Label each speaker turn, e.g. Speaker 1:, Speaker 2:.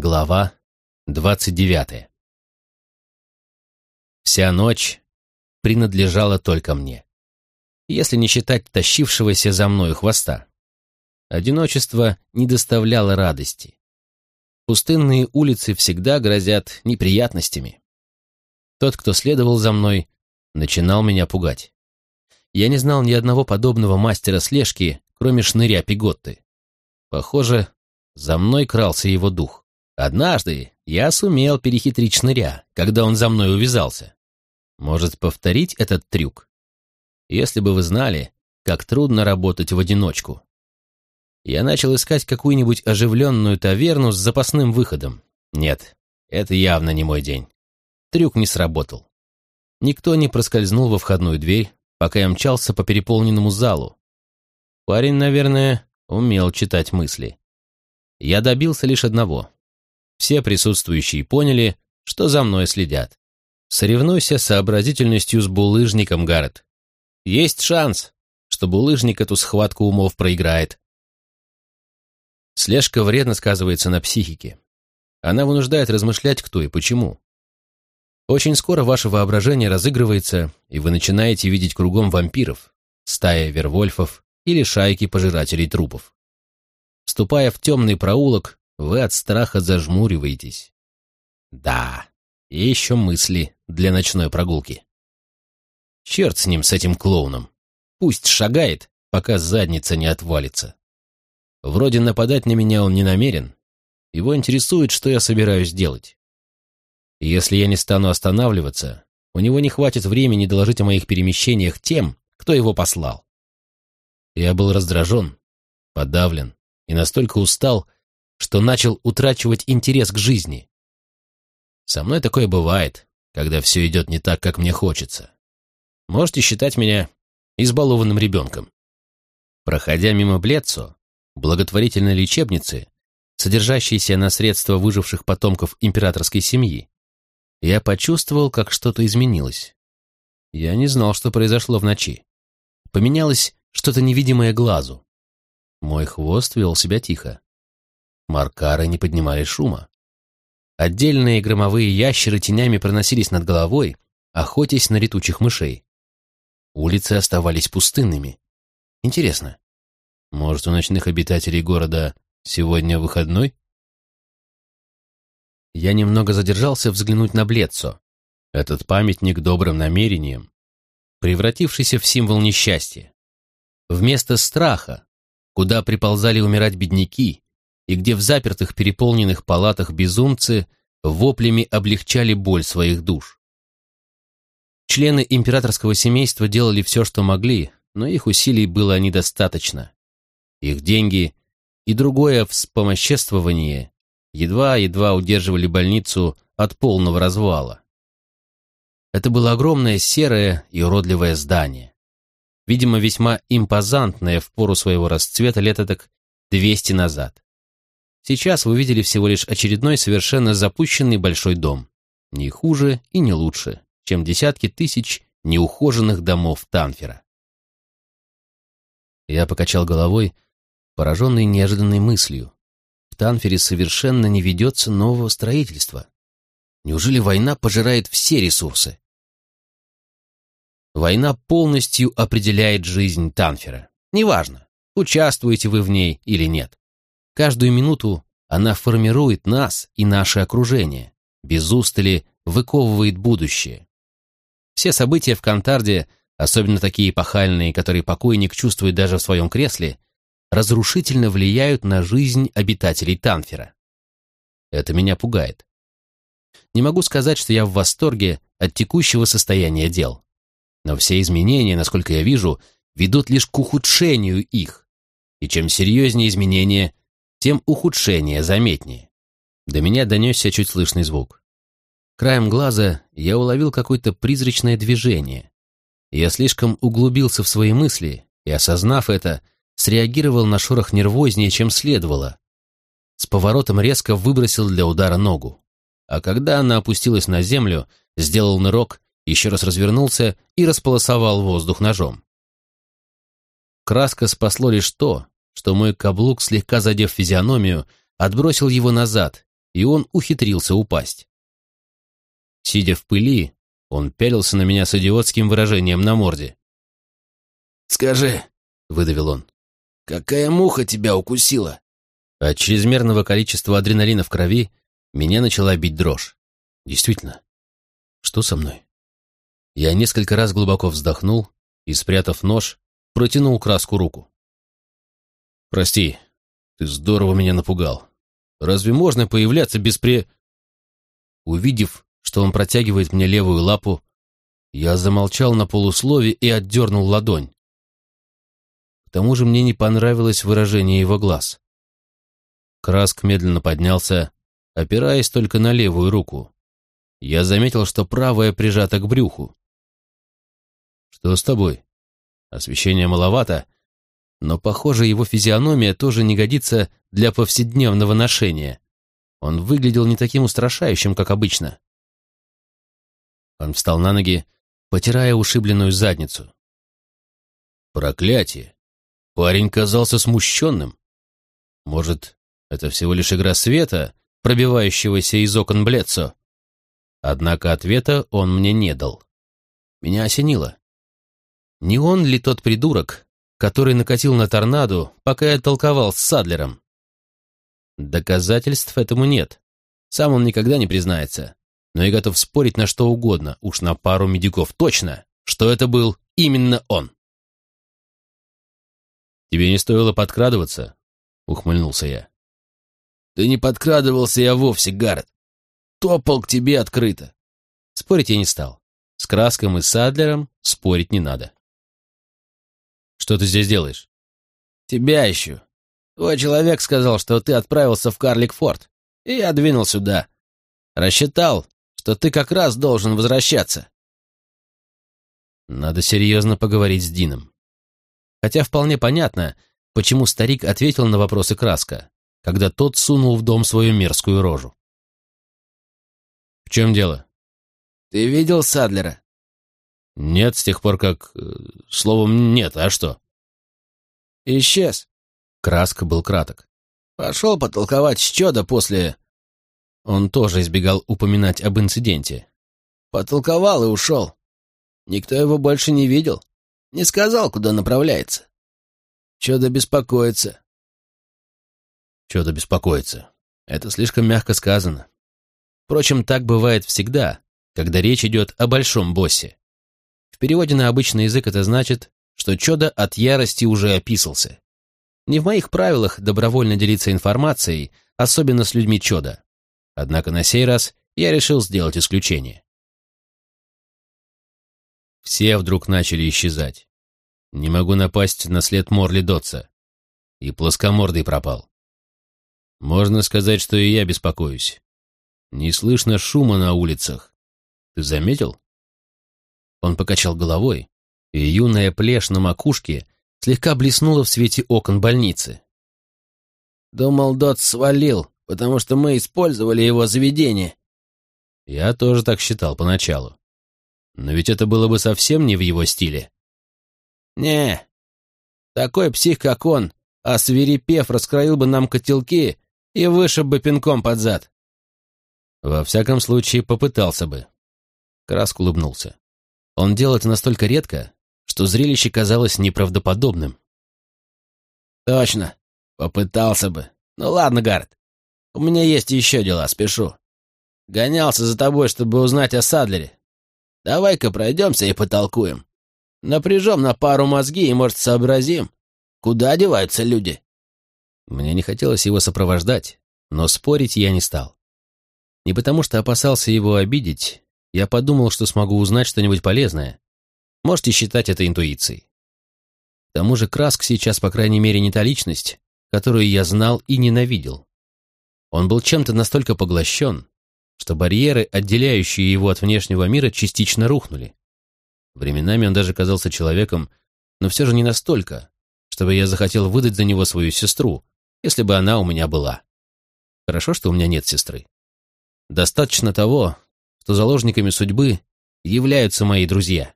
Speaker 1: Глава двадцать девятая. Вся ночь принадлежала только мне, если не считать тащившегося за мною хвоста. Одиночество не доставляло радости. Пустынные улицы всегда грозят неприятностями. Тот, кто следовал за мной, начинал меня пугать. Я не знал ни одного подобного мастера слежки, кроме шныря Пиготты. Похоже, за мной крался его дух. Однажды я сумел перехитрить шныря, когда он за мной увязался. Может, повторить этот трюк? Если бы вы знали, как трудно работать в одиночку. Я начал искать какую-нибудь оживленную таверну с запасным выходом. Нет, это явно не мой день. Трюк не сработал. Никто не проскользнул во входную дверь, пока я мчался по переполненному залу. Парень, наверное, умел читать мысли. Я добился лишь одного. Все присутствующие поняли, что за мной следят. Соревнуйся сообразительностью с булыжником, Гаррет. Есть шанс, что булыжник эту схватку умов проиграет. Слежка вредно сказывается на психике. Она вынуждает размышлять, кто и почему. Очень скоро ваше воображение разыгрывается, и вы начинаете видеть кругом вампиров, стая вервольфов или шайки пожирателей трупов. Вступая в темный проулок, вы от страха зажмуриваетесь. Да, и еще мысли для ночной прогулки. Черт с ним, с этим клоуном. Пусть шагает, пока задница не отвалится. Вроде нападать на меня он не намерен. Его интересует, что я собираюсь делать. Если я не стану останавливаться, у него не хватит времени доложить о моих перемещениях тем, кто его послал. Я был раздражен, подавлен и настолько устал, что начал утрачивать интерес к жизни. Со мной такое бывает, когда все идет не так, как мне хочется. Можете считать меня избалованным ребенком. Проходя мимо Блецо, благотворительной лечебницы, содержащейся на средства выживших потомков императорской семьи, я почувствовал, как что-то изменилось. Я не знал, что произошло в ночи. Поменялось что-то невидимое глазу. Мой хвост вел себя тихо. Маркары не поднимали шума. Отдельные громовые ящеры тенями проносились над головой, охотясь на летучих мышей. Улицы оставались пустынными. Интересно, может, у ночных обитателей города сегодня выходной? Я немного задержался взглянуть на Блецо, этот памятник добрым намерениям, превратившийся в символ несчастья. Вместо страха, куда приползали умирать бедняки, и где в запертых переполненных палатах безумцы воплями облегчали боль своих душ. Члены императорского семейства делали все, что могли, но их усилий было недостаточно. Их деньги и другое вспомоществование едва-едва удерживали больницу от полного развала. Это было огромное серое и уродливое здание. Видимо, весьма импозантное в пору своего расцвета лет так 200 назад. Сейчас вы видели всего лишь очередной совершенно запущенный большой дом. Не хуже и не лучше, чем десятки тысяч неухоженных домов Танфера. Я покачал головой, пораженный неожиданной мыслью. В Танфере совершенно не ведется нового строительства. Неужели война пожирает все ресурсы? Война полностью определяет жизнь Танфера. Неважно, участвуете вы в ней или нет. Каждую минуту она формирует нас и наше окружение, без устали выковывает будущее. Все события в Кантарде, особенно такие эпохальные, которые покойник чувствует даже в своем кресле, разрушительно влияют на жизнь обитателей Танфера. Это меня пугает. Не могу сказать, что я в восторге от текущего состояния дел. Но все изменения, насколько я вижу, ведут лишь к ухудшению их. И чем серьезнее изменения, тем ухудшение заметнее. До меня донесся чуть слышный звук. Краем глаза я уловил какое-то призрачное движение. Я слишком углубился в свои мысли и, осознав это, среагировал на шорох нервознее, чем следовало. С поворотом резко выбросил для удара ногу. А когда она опустилась на землю, сделал нырок, еще раз развернулся и располосовал воздух ножом. Краска спасло лишь то, что мой каблук, слегка задев физиономию, отбросил его назад, и он ухитрился упасть. Сидя в пыли, он пялился на меня с идиотским выражением на морде.
Speaker 2: «Скажи», — выдавил он, — «какая муха тебя укусила?»
Speaker 1: От чрезмерного количества адреналина в крови меня начала бить дрожь. Действительно, что со мной? Я несколько раз глубоко вздохнул и, спрятав нож, протянул краску руку. «Прости, ты здорово меня напугал. Разве можно появляться без пре...» Увидев, что он протягивает мне левую лапу, я замолчал на полуслове и отдернул ладонь. К тому же мне не понравилось выражение его глаз. Краск медленно поднялся, опираясь только на левую руку. Я заметил, что правая прижата к брюху. «Что с тобой?» Освещения маловато, но, похоже, его физиономия тоже не годится для повседневного ношения. Он выглядел не таким устрашающим, как обычно. Он встал на ноги, потирая ушибленную задницу. Проклятие! Парень казался смущенным. Может, это всего лишь игра света, пробивающегося из окон Блецо? Однако ответа он мне не дал. Меня осенило. Не он ли тот придурок, который накатил на торнадо, пока я толковал с Садлером? Доказательств этому нет. Сам он никогда не признается. Но я готов спорить на что угодно, уж на пару медиков точно, что это был именно он. «Тебе не стоило подкрадываться?» — ухмыльнулся я.
Speaker 2: «Ты не подкрадывался я вовсе, Гаррет. Топал к тебе открыто».
Speaker 1: Спорить я не стал. С Краском и Садлером спорить не надо. «Что ты здесь делаешь?»
Speaker 2: «Тебя ищу. Твой человек сказал, что ты отправился в Карлик-Форт, и я двинул сюда. Рассчитал, что ты как раз должен возвращаться».
Speaker 1: Надо серьезно поговорить с Дином. Хотя вполне понятно, почему старик ответил на вопросы Краска, когда тот сунул в дом свою мерзкую рожу. «В чем дело?»
Speaker 2: «Ты видел Садлера?»
Speaker 1: «Нет, с тех пор как... Э, словом, нет, а что?»
Speaker 2: «Исчез».
Speaker 1: Краска был краток.
Speaker 2: «Пошел потолковать с Чода после...»
Speaker 1: Он тоже избегал упоминать об инциденте.
Speaker 2: «Потолковал и ушел. Никто его больше не видел. Не сказал, куда направляется. Чудо беспокоится.
Speaker 1: Чудо беспокоится. Это слишком мягко сказано. Впрочем, так бывает всегда, когда речь идет о большом боссе. В переводе на обычный язык это значит, что чудо от ярости уже описался. Не в моих правилах добровольно делиться информацией, особенно с людьми чуда. Однако на сей раз я решил сделать исключение. Все вдруг начали исчезать. Не могу напасть на след Морли Дотса. И плоскомордый пропал. Можно сказать, что и я беспокоюсь. Не слышно шума на улицах. Ты заметил? Он покачал головой, и юная плешь на макушке слегка блеснула в свете окон больницы.
Speaker 2: «Думал, Дот свалил, потому что мы использовали его заведение».
Speaker 1: Я тоже так считал поначалу. Но ведь это было бы совсем не в его стиле.
Speaker 2: Не, такой псих, как он, а свирепев раскроил бы нам котелки и вышиб бы пинком под зад.
Speaker 1: Во всяком случае, попытался бы. Краск улыбнулся. Он делал это настолько редко, что зрелище казалось неправдоподобным.
Speaker 2: Точно, попытался бы. Ну ладно, Гард, у меня есть еще дела, спешу. Гонялся за тобой, чтобы узнать о Садлере. Давай-ка пройдемся и потолкуем. Напряжем на пару мозги и, может, сообразим, куда деваются люди.
Speaker 1: Мне не хотелось его сопровождать, но спорить я не стал. Не потому что опасался его обидеть, я подумал, что смогу узнать что-нибудь полезное. Можете считать это интуицией. К тому же Краск сейчас, по крайней мере, не та личность, которую я знал и ненавидел. Он был чем-то настолько поглощен, что барьеры, отделяющие его от внешнего мира, частично рухнули. Временами он даже казался человеком, но все же не настолько, чтобы я захотел выдать за него свою сестру, если бы она у меня была. Хорошо, что у меня нет сестры. Достаточно того, что заложниками судьбы являются мои друзья.